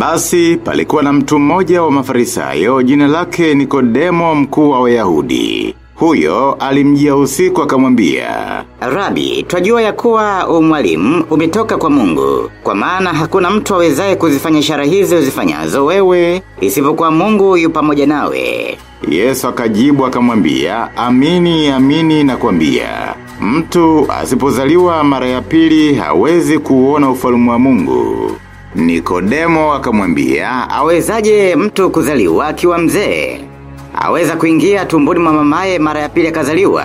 Basi palikuwa na mtu mmoja wa mafarisayo jina lake Nikodemo mkuu wa Wayahudi. Huyo alimjia usiku akamwambia, Rabi, twajua ya kuwa umwalimu umetoka kwa mungu. Kwa maana hakuna mtu awezaye kuzifanya ishara hizi uzifanyazo wewe, isipokuwa mungu yu pamoja nawe. Yesu akajibu akamwambia, amini amini nakwambia. Mtu asipozaliwa mara ya pili hawezi kuona ufalme wa mungu. Nikodemo akamwambia, Awezaje mtu kuzaliwa akiwa mzee? Aweza kuingia tumboni mwa mamaye mara ya pili akazaliwa.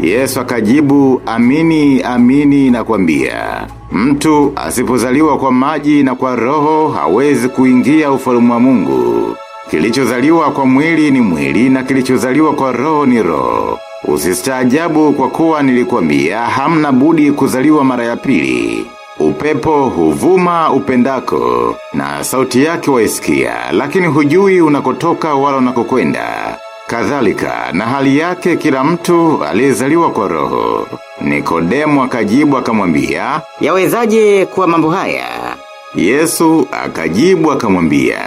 Yesu akajibu, amini amini nakwambia. Mtu asipozaliwa kwa maji na kwa roho hawezi kuingia ufalme wa mungu. Kilichozaliwa kwa mwili ni mwili na kilichozaliwa kwa roho ni roho. Usistaajabu kwa kuwa nilikwambia hamna budi kuzaliwa mara ya pili. Upepo huvuma upendako na sauti yake waisikia lakini hujui unakotoka wala unakokwenda. Kadhalika na hali yake kila mtu aliyezaliwa kwa roho. Nikodemu akajibu akamwambia, Yawezaje kuwa mambo haya? Yesu akajibu akamwambia,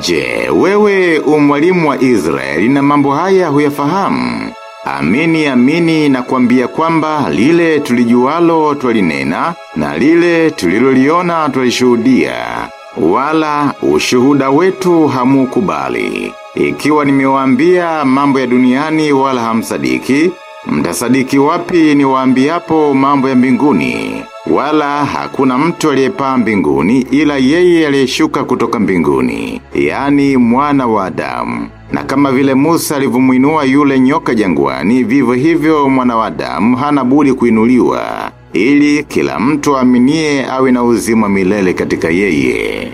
Je, wewe umwalimu wa Israeli na mambo haya huyafahamu? Amini amini na kuambia kwamba lile tulijualo twalinena na lile tuliloliona twalishuhudia. Wala ushuhuda wetu hamukubali. Ikiwa nimewaambia mambo ya duniani wala hamsadiki, mtasadiki wapi niwaambiapo mambo ya mbinguni. Wala hakuna mtu aliyepaa mbinguni ila yeye aliyeshuka kutoka mbinguni, yani mwana wa Adamu. Na kama vile Musa alivyomuinua yule nyoka jangwani, vivyo hivyo mwana wa Adamu hana budi kuinuliwa, ili kila mtu aminie awe na uzima milele katika yeye.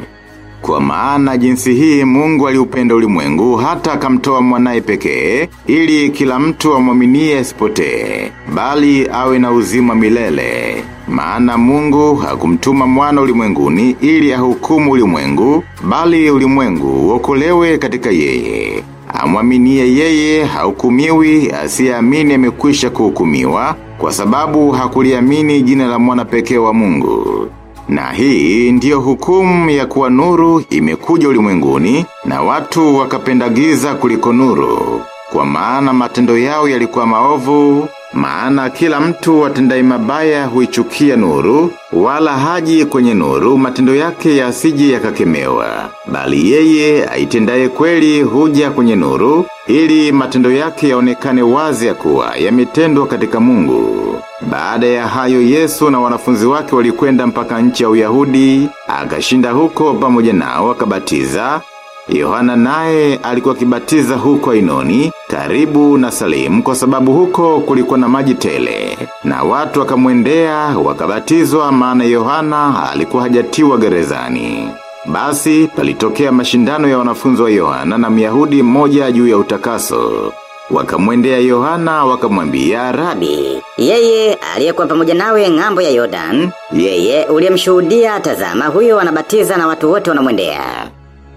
Kwa maana jinsi hii mungu aliupenda ulimwengu hata akamtoa mwanaye pekee ili kila mtu amwaminie asipotee bali awe na uzima milele. Maana mungu hakumtuma mwana ulimwenguni ili ahukumu ulimwengu, bali ulimwengu uokolewe katika yeye. Amwaminie yeye hahukumiwi, asiyeamini amekwisha kuhukumiwa kwa sababu hakuliamini jina la mwana pekee wa mungu. Na hii ndiyo hukumu ya kuwa nuru imekuja ulimwenguni na watu wakapenda giza kuliko nuru. Kwa maana matendo yao yalikuwa maovu, maana kila mtu atendai mabaya huichukia nuru, wala haji kwenye nuru matendo yake ya siji ya kakemewa. Bali yeye aitendaye kweli huja kwenye nuru, ili matendo yake yaonekane wazi ya kuwa yametendwa katika mungu. Baada ya hayo Yesu na wanafunzi wake walikwenda mpaka nchi ya Uyahudi, akashinda huko pamoja nao akabatiza. Yohana naye alikuwa akibatiza huko Ainoni, karibu na Salimu kwa sababu huko kulikuwa na maji tele. Na watu wakamwendea wakabatizwa maana Yohana alikuwa hajatiwa gerezani. Basi palitokea mashindano ya wanafunzi wa Yohana na Myahudi mmoja juu ya utakaso. Wakamwendea Yohana wakamwambia Rabi, yeye aliyekuwa pamoja nawe ng'ambo ya Yordan, yeye uliyemshuhudia tazama huyo anabatiza na watu wote wanamwendea.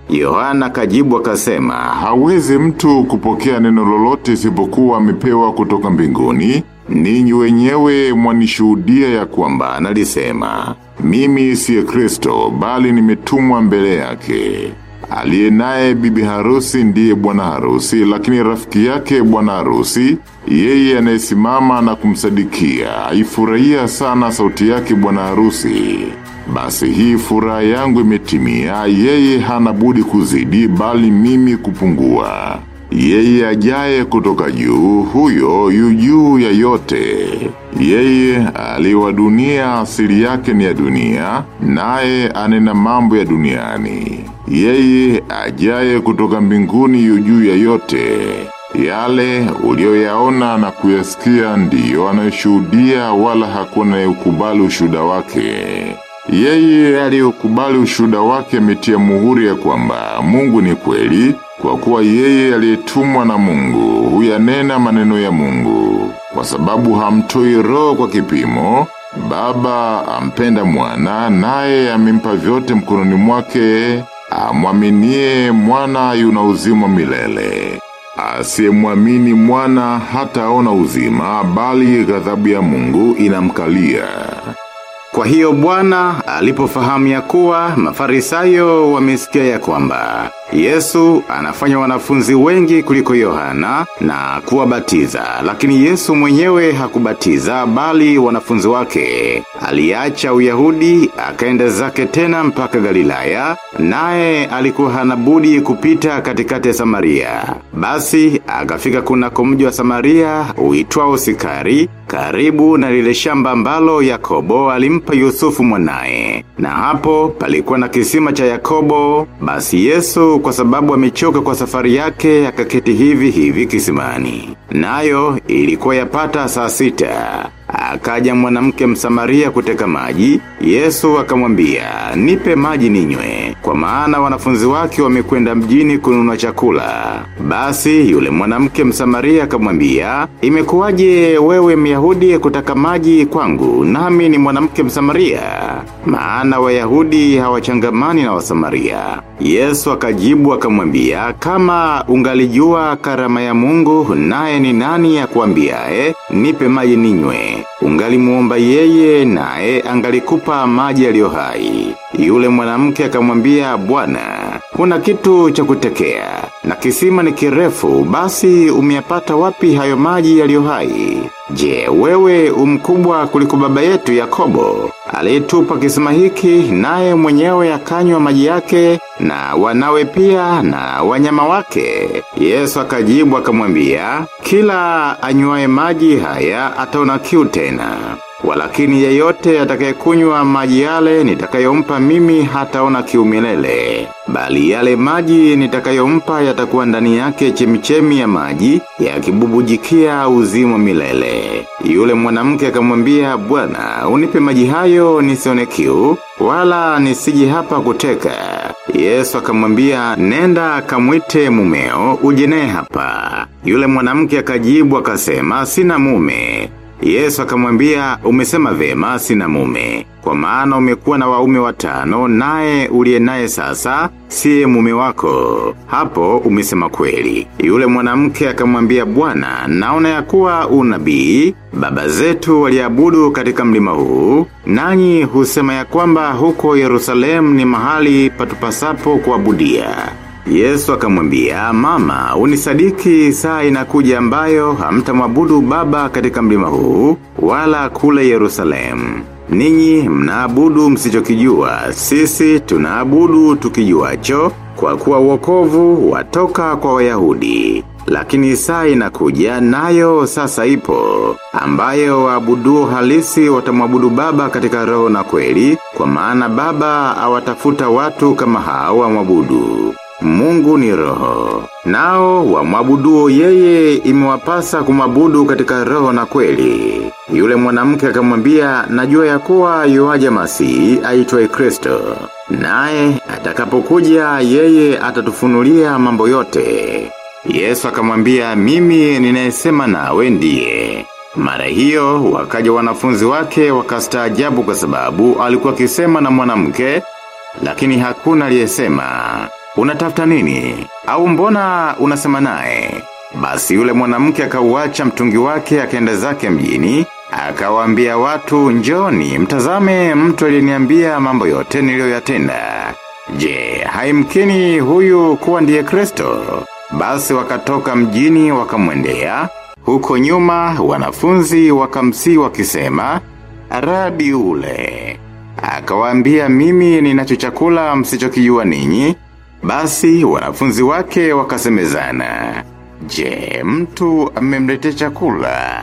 Yohana kajibu akasema, Hawezi mtu kupokea neno lolote isipokuwa amepewa kutoka mbinguni. Ninyi wenyewe mwanishuhudia ya kwamba analisema, mimi siye Kristo bali nimetumwa mbele yake. Aliye naye bibi harusi ndiye bwana harusi, lakini rafiki yake bwana harusi, yeye anayesimama na kumsadikia, aifurahia sana sauti yake bwana harusi. Basi hii furaha yangu imetimia, yeye hana budi kuzidi, bali mimi kupungua. Yeye ajaye kutoka juu, huyo yu juu ya yote. Yeye aliwa dunia asili yake ni ya dunia, naye anena mambo ya duniani. Yeye ajaye kutoka mbinguni yu juu ya yote. Yale ulioyaona na kuyasikia ndiyo anayoshuhudia wala hakuna ukubali ushuhuda wake. Yeye aliyokubali ushuhuda wake ametia muhuri ya kwamba Mungu ni kweli, kwa kuwa yeye aliyetumwa na Mungu huyanena maneno ya Mungu. Kwa sababu hamtoi roho kwa kipimo, Baba ampenda mwana, naye amempa vyote mkononi mwake, amwaminie mwana yuna uzima milele. Asiyemwamini mwana hataona uzima, bali ghadhabu ya Mungu inamkalia. Kwa hiyo bwana alipofahamu ya kuwa mafarisayo wamesikia ya kwamba. Yesu anafanya wanafunzi wengi kuliko Yohana na kuwabatiza, lakini Yesu mwenyewe hakubatiza bali wanafunzi wake. Aliacha Uyahudi, akaenda zake tena mpaka Galilaya, naye alikuwa hana budi kupita katikati ya Samaria. Basi, akafika kuna mji wa Samaria, uitwao Sikari, karibu na lile shamba ambalo Yakobo alimpa Yusufu mwanae. Na hapo palikuwa na kisima cha Yakobo, basi Yesu kwa sababu amechoka kwa safari yake akaketi hivi hivi kisimani. Nayo ilikuwa yapata saa sita. Akaja mwanamke msamaria kuteka maji, Yesu akamwambia, nipe maji ninywe, kwa maana wanafunzi wake wamekwenda mjini kununua chakula. Basi yule mwanamke msamaria akamwambia, imekuwaje wewe myahudi kutaka maji kwangu, nami ni mwanamke msamaria. Maana wayahudi hawachangamani na wasamaria. Yesu akajibu akamwambia, kama ungalijua karama ya mungu, naye ni nani ya kuambia, e, nipe maji ninywe Ungalimuomba yeye naye angalikupa maji yaliyo hai. Yule mwanamke akamwambia bwana, kuna kitu cha kutekea. Na kisima ni kirefu, basi umeyapata wapi hayo maji yaliyo hai? Je, wewe umkubwa kuliko baba yetu Yakobo, aliyetupa kisima hiki naye mwenyewe akanywa maji yake na wanawe pia na wanyama wake. Yesu akajibu akamwambia, kila anywaye maji haya ataona kiu tena. Walakini yeyote atakayekunywa maji yale nitakayompa mimi hataona kiu milele. Bali yale maji nitakayompa yatakuwa ndani yake chemichemi ya maji yakibubujikia uzima milele. Yule mwanamke akamwambia Bwana, unipe maji hayo nisione kiu wala nisije hapa kuteka. Yesu akamwambia nenda kamwite mumeo ujene hapa. Yule mwanamke akajibu akasema sina mume. Yesu akamwambia umesema vema sina mume. Kwa maana umekuwa na waume watano naye uliye naye sasa si mume wako. Hapo umesema kweli. Yule mwanamke akamwambia Bwana, naona ya kuwa unabii, baba zetu waliabudu katika mlima huu, nanyi husema ya kwamba huko Yerusalemu ni mahali patupasapo kuabudia. Yesu akamwambia, mama, unisadiki saa inakuja ambayo hamtamwabudu baba katika mlima huu, wala kule Yerusalemu. Ninyi mnaabudu msichokijua, sisi tunaabudu tukijuacho, kwa kuwa wokovu watoka kwa Wayahudi. Lakini saa inakuja nayo sasa ipo, ambayo waabuduo halisi watamwabudu baba katika roho na kweli, kwa maana baba awatafuta watu kama hao wamwabudu. Mungu ni roho. Nao wa mwabuduo yeye imewapasa kumwabudu katika roho na kweli. Yule mwanamke akamwambia najua ya kuwa yuaja masihi aitwaye Kristo. Naye atakapokuja yeye atatufunulia mambo yote. Yesu akamwambia mimi ninayesema nawe ndiye. Mara hiyo wakaja wanafunzi wake wakastaajabu kwa sababu alikuwa akisema na mwanamke lakini hakuna aliyesema unatafuta nini? Au mbona unasema naye? Basi yule mwanamke akauacha mtungi wake akaenda zake mjini, akawaambia watu njoni mtazame mtu aliyeniambia mambo yote niliyoyatenda. Je, haimkini huyu kuwa ndiye Kristo? Basi wakatoka mjini wakamwendea, huko nyuma wanafunzi wakamsi wakisema, Rabi ule. Akawaambia mimi ninacho chakula msichokijua ninyi, basi wanafunzi wake wakasemezana. Je, mtu amemletea chakula?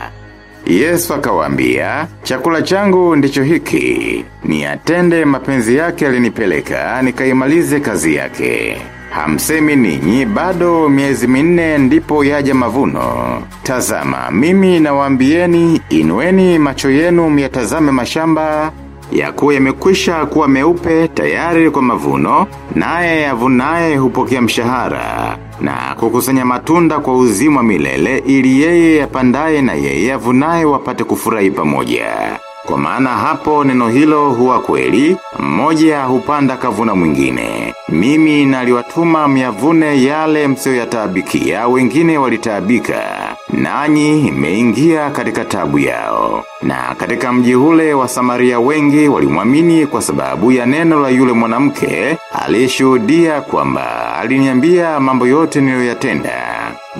Yesu akawaambia, chakula changu ndicho hiki. Ni atende mapenzi yake alinipeleka, nikaimalize kazi yake. Hamsemi ninyi bado miezi minne ndipo yaja mavuno. Tazama, mimi nawaambieni inueni macho yenu myatazame mashamba ya kuwa yamekwisha kuwa meupe tayari kwa mavuno, naye yavunaye hupokea mshahara, na kukusanya matunda kwa uzima milele ili yeye yapandaye na yeye yavunaye wapate kufurahi pamoja. Kwa maana hapo neno hilo huwa kweli, mmoja hupanda kavuna mwingine. Mimi naliwatuma myavune yale msio yatabikia, wengine walitaabika. Nanyi imeingia katika tabu yao. Na katika mji ule wa Samaria wengi walimwamini kwa sababu ya neno la yule mwanamke aliyeshuhudia kwamba aliniambia mambo yote niliyoyatenda.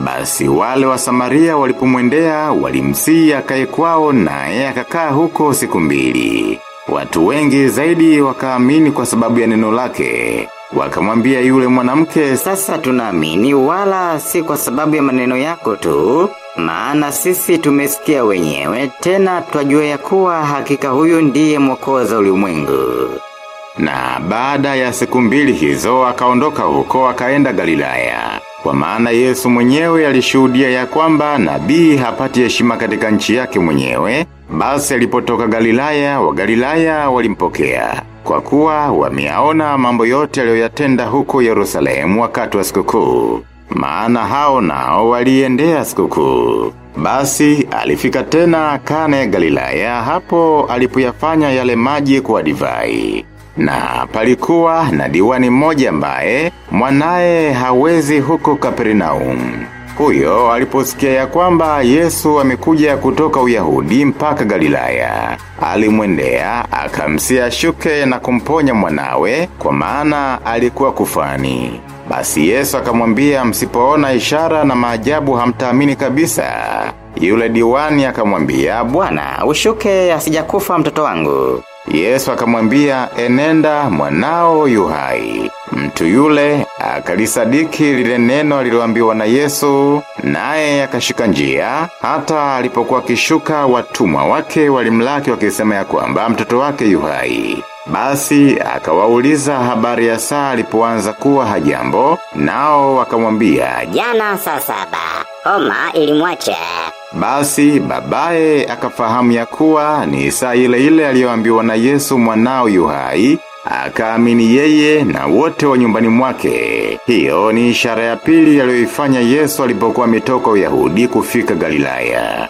Basi wale wa Samaria walipomwendea walimsii akae kwao naye akakaa huko siku mbili. Watu wengi zaidi wakaamini kwa sababu ya neno lake. Wakamwambia yule mwanamke Sasa tunaamini wala si kwa sababu ya maneno yako tu, maana sisi tumesikia wenyewe tena twajua ya kuwa hakika huyu ndiye mwokozi wa ulimwengu. Na baada ya siku mbili hizo akaondoka huko akaenda Galilaya. Kwa maana Yesu mwenyewe alishuhudia ya kwamba nabii hapati heshima katika nchi yake mwenyewe, basi alipotoka Galilaya wa Galilaya walimpokea. Kwa kuwa wameaona mambo yote aliyoyatenda huko Yerusalemu wakati wa sikukuu. Maana hao nao waliendea sikukuu. Basi alifika tena Kana ya Galilaya hapo alipoyafanya yale maji kuwa divai. Na palikuwa na diwani mmoja ambaye mwanaye hawezi huko Kapernaum. Huyo aliposikia ya kwamba Yesu amekuja kutoka Uyahudi mpaka Galilaya. Alimwendea, akamsia shuke na kumponya mwanawe kwa maana alikuwa kufani. Basi Yesu akamwambia msipoona ishara na maajabu hamtaamini kabisa. Yule diwani akamwambia Bwana, ushuke asijakufa mtoto wangu. Yesu akamwambia enenda mwanao yuhai. Mtu yule akalisadiki lile neno aliloambiwa na Yesu, naye akashika njia, hata alipokuwa akishuka watumwa wake walimlaki wakisema ya kwamba mtoto wake yuhai. Basi akawauliza habari ya saa alipoanza kuwa hajambo, nao wakamwambia Jana saa saba, homa ilimwacha. Basi babaye akafahamu ya kuwa ni saa ile ile aliyoambiwa na Yesu mwanao yuhai, akaamini yeye na wote wa nyumbani mwake. Hiyo ni ishara ya pili aliyoifanya Yesu alipokuwa ametoka Uyahudi kufika Galilaya.